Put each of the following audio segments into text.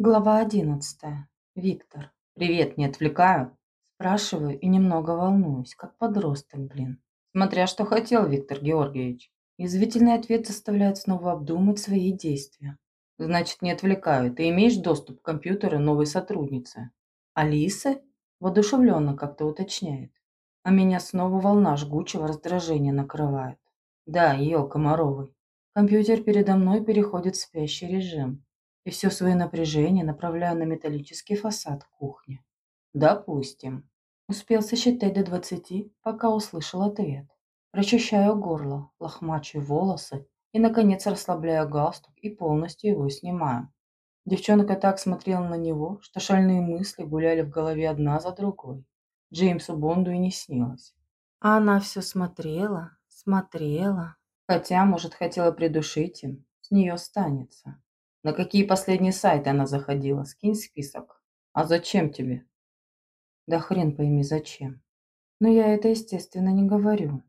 Глава одиннадцатая. Виктор. «Привет, не отвлекаю?» Спрашиваю и немного волнуюсь, как подросток, блин. Смотря что хотел Виктор Георгиевич. Язвительный ответ заставляет снова обдумать свои действия. Значит, не отвлекаю. Ты имеешь доступ к компьютеру новой сотрудницы? Алисы? Воодушевленно как-то уточняет. А меня снова волна жгучего раздражения накрывает. Да, ее, Комаровой. Компьютер передо мной переходит в спящий режим и все свое напряжение направляю на металлический фасад кухни. Допустим. Успел сосчитать до двадцати, пока услышал ответ. Прочищаю горло, лохмачу волосы и, наконец, расслабляю галстук и полностью его снимаю. Девчонка так смотрела на него, что шальные мысли гуляли в голове одна за другой. Джеймсу Бонду и не снилось. А она все смотрела, смотрела. Хотя, может, хотела придушить им, с нее останется. На какие последние сайты она заходила? Скинь список. А зачем тебе? Да хрен пойми зачем. Но я это, естественно, не говорю.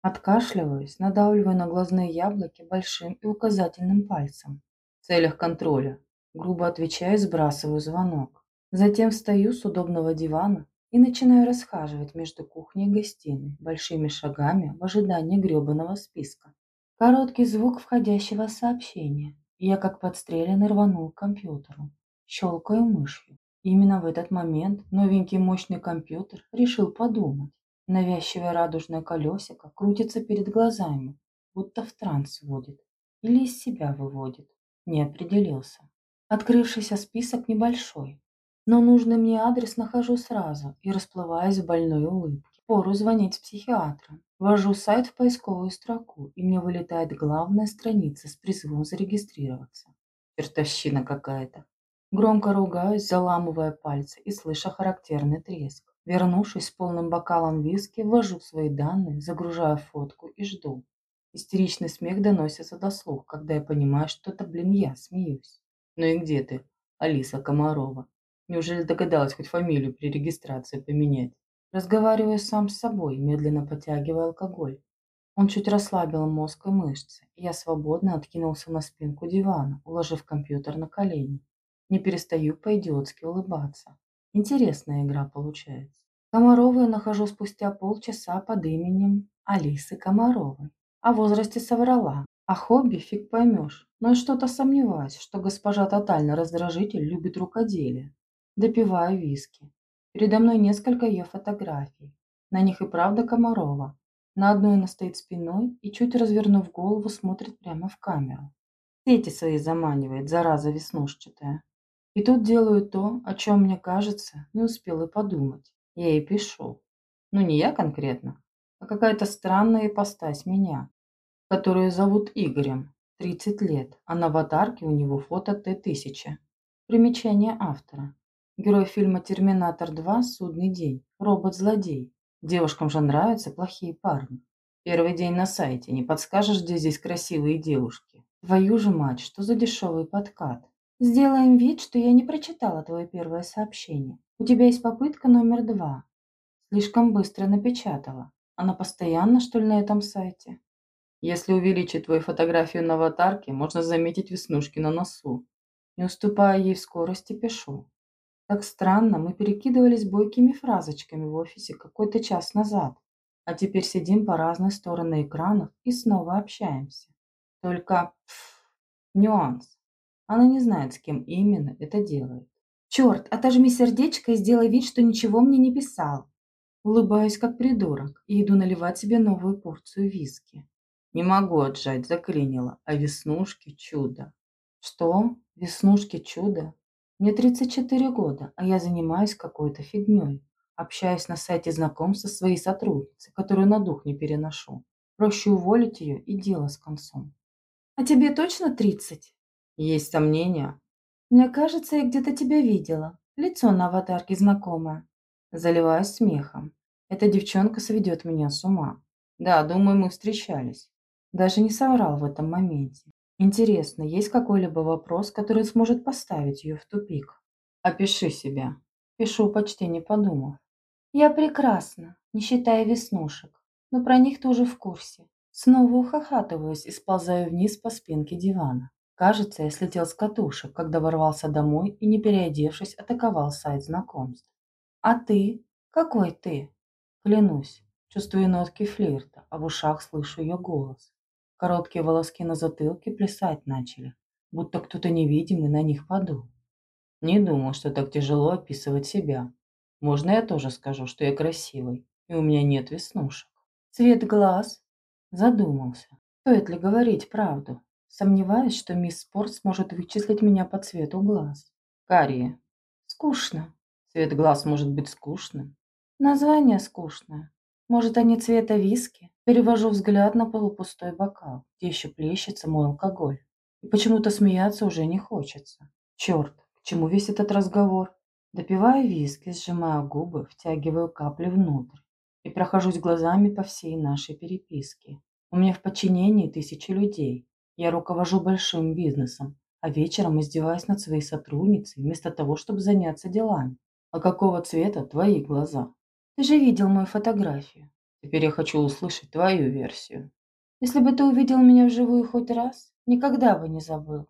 Откашливаюсь, надавливаю на глазные яблоки большим и указательным пальцем. В целях контроля. Грубо отвечаю сбрасываю звонок. Затем встаю с удобного дивана и начинаю расхаживать между кухней и гостиной большими шагами в ожидании гребаного списка. Короткий звук входящего сообщения я как подстреленный рванул к компьютеру, щелкаю мышью. Именно в этот момент новенький мощный компьютер решил подумать. Навязчивое радужное колесико крутится перед глазами, будто в транс вводит или из себя выводит. Не определился. Открывшийся список небольшой, но нужный мне адрес нахожу сразу и расплываюсь в больной улыбке. Пору звонить с психиатром. Ввожу сайт в поисковую строку, и мне вылетает главная страница с призывом зарегистрироваться. Чертовщина какая-то. Громко ругаюсь, заламывая пальцы и слыша характерный треск. Вернувшись с полным бокалом виски, ввожу свои данные, загружаю фотку и жду. Истеричный смех доносится до слух, когда я понимаю, что это, блин, я смеюсь. Ну и где ты, Алиса Комарова? Неужели догадалась хоть фамилию при регистрации поменять? Разговариваю сам с собой, медленно потягивая алкоголь. Он чуть расслабил мозг и мышцы, и я свободно откинулся на спинку дивана, уложив компьютер на колени. Не перестаю по-идиотски улыбаться. Интересная игра получается. Комарову я нахожу спустя полчаса под именем Алисы Комаровой. О возрасте соврала, а хобби фиг поймешь, но что-то сомневаюсь, что госпожа тотально раздражитель любит рукоделие. Допиваю виски. Передо мной несколько ее фотографий. На них и правда Комарова. На одной она стоит спиной и, чуть развернув голову, смотрит прямо в камеру. Сети свои заманивает, зараза веснушчатая. И тут делаю то, о чем, мне кажется, не успел и подумать. Я ей пишу. Ну, не я конкретно, а какая-то странная ипостась меня, которую зовут Игорем, 30 лет, а на аватарке у него фото Т-1000. Примечание автора. Герой фильма «Терминатор 2. Судный день». Робот-злодей. Девушкам же нравятся плохие парни. Первый день на сайте. Не подскажешь, где здесь красивые девушки? Твою же мать, что за дешевый подкат? Сделаем вид, что я не прочитала твое первое сообщение. У тебя есть попытка номер два. Слишком быстро напечатала. Она постоянно, что ли, на этом сайте? Если увеличить твою фотографию на аватарке, можно заметить веснушки на носу. Не уступая ей в скорости, пишу. Так странно, мы перекидывались бойкими фразочками в офисе какой-то час назад, а теперь сидим по разные стороны экранов и снова общаемся. Только пф, нюанс. Она не знает, с кем именно это делает. Черт, отожми сердечко и сделай вид, что ничего мне не писал. Улыбаюсь, как придурок, и иду наливать себе новую порцию виски. Не могу отжать, заклинило, а веснушки чудо. Что? Веснушки чудо? Мне 34 года, а я занимаюсь какой-то фигней. Общаюсь на сайте знакомств со своей сотрудницей, которую на дух не переношу. Проще уволить ее и дело с концом. А тебе точно 30? Есть сомнения? Мне кажется, я где-то тебя видела. Лицо на аватарке знакомое. Заливаюсь смехом. Эта девчонка сведет меня с ума. Да, думаю, мы встречались. Даже не соврал в этом моменте. Интересно, есть какой-либо вопрос, который сможет поставить ее в тупик? Опиши себя. Пишу, почти не подумав. Я прекрасна, не считая веснушек, но про них тоже в курсе. Снова ухахатываюсь и сползаю вниз по спинке дивана. Кажется, я слетел с катушек, когда ворвался домой и, не переодевшись, атаковал сайт знакомств. А ты? Какой ты? Клянусь, чувствую нотки флирта, а в ушах слышу ее голос. Короткие волоски на затылке плясать начали, будто кто-то невидимый на них подул. Не думал, что так тяжело описывать себя. Можно я тоже скажу, что я красивый, и у меня нет веснушек. Цвет глаз? Задумался. Стоит ли говорить правду? Сомневаюсь, что мисс Спорт сможет вычислить меня по цвету глаз. Карие. Скучно. Цвет глаз может быть скучным. Название скучное. Может, они цвета виски? Перевожу взгляд на полупустой бокал, где еще плещется мой алкоголь. И почему-то смеяться уже не хочется. Черт, к чему весь этот разговор? Допиваю виски, сжимаю губы, втягиваю капли внутрь и прохожусь глазами по всей нашей переписке. У меня в подчинении тысячи людей. Я руковожу большим бизнесом, а вечером издеваюсь над своей сотрудницей вместо того, чтобы заняться делами. А какого цвета твои глаза? Ты же видел мою фотографию. Теперь я хочу услышать твою версию. Если бы ты увидел меня вживую хоть раз, никогда бы не забыл.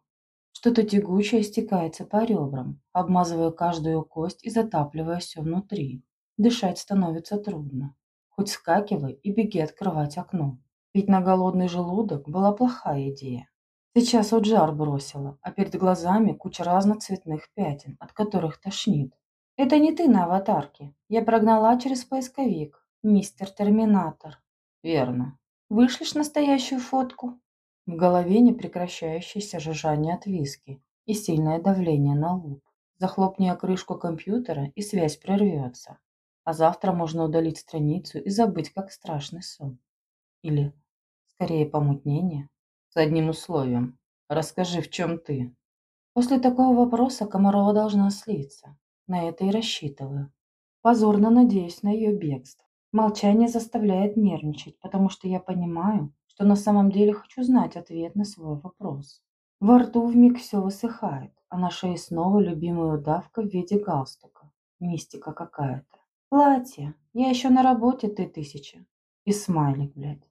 Что-то тягучее стекается по ребрам, обмазывая каждую кость и затапливая все внутри. Дышать становится трудно. Хоть скакивай и беги открывать окно. Пить на голодный желудок была плохая идея. Сейчас вот жар бросила, а перед глазами куча разноцветных пятен, от которых тошнит. Это не ты на аватарке. Я прогнала через поисковик. Мистер Терминатор. Верно. Вышлешь настоящую фотку? В голове непрекращающееся жужжание от виски и сильное давление на лоб. Захлопни я крышку компьютера, и связь прервется. А завтра можно удалить страницу и забыть, как страшный сон. Или, скорее, помутнение. С одним условием. Расскажи, в чем ты? После такого вопроса Комарова должна слиться. На это и рассчитываю. Позорно надеюсь на ее бегство. Молчание заставляет нервничать, потому что я понимаю, что на самом деле хочу знать ответ на свой вопрос. Во рту вмиг все высыхает, а на шее снова любимая удавка в виде галстука. Мистика какая-то. Платье. Я еще на работе, ты тысяча. И смайлик, блядь.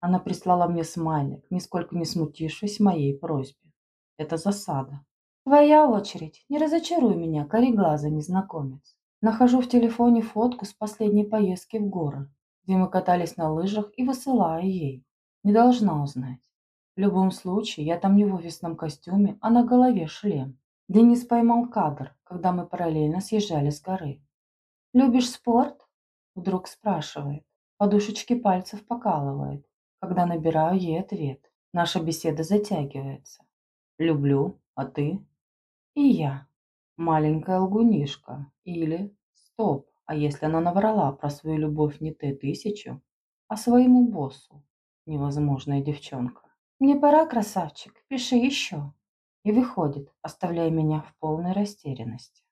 Она прислала мне смайлик, нисколько не смутившись моей просьбе. Это засада. Твоя очередь. Не разочаруй меня, кореглазый незнакомец. Нахожу в телефоне фотку с последней поездки в горы, где мы катались на лыжах и высылаю ей. Не должна узнать. В любом случае, я там не в офисном костюме, а на голове шлем. Денис поймал кадр, когда мы параллельно съезжали с горы. «Любишь спорт?» Вдруг спрашивает. Подушечки пальцев покалывает, когда набираю ей ответ. Наша беседа затягивается. «Люблю, а ты?» «И я. Маленькая лгунишка. Или, стоп, а если она наврала про свою любовь не Т-1000, а своему боссу? Невозможная девчонка. Мне пора, красавчик, пиши еще. И выходит, оставляя меня в полной растерянности.